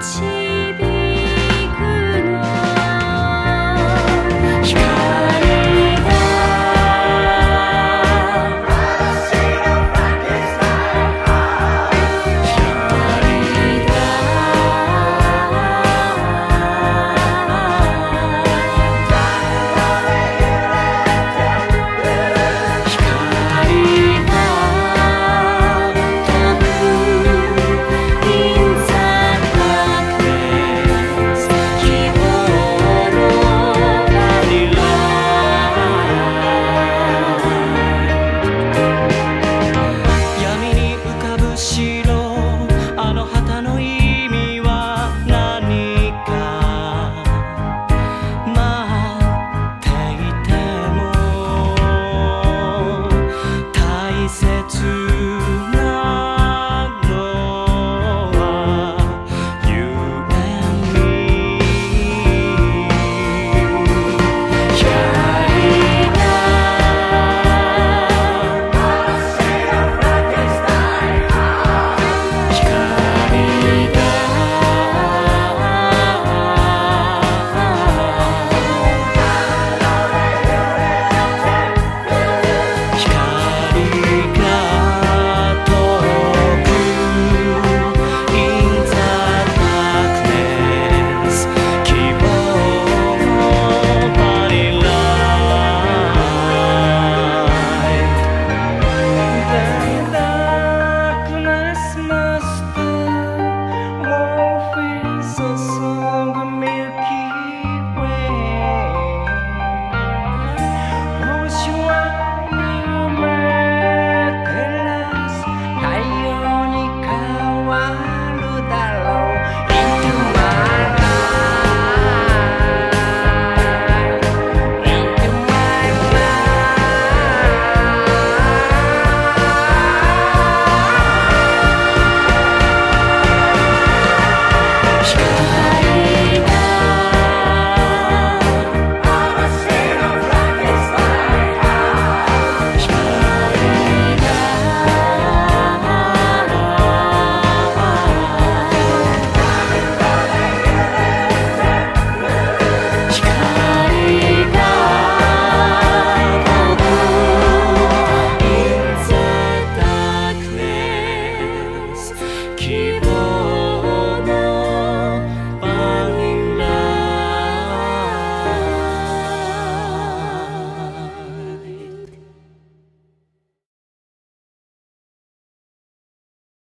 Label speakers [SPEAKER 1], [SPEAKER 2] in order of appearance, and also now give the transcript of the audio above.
[SPEAKER 1] 情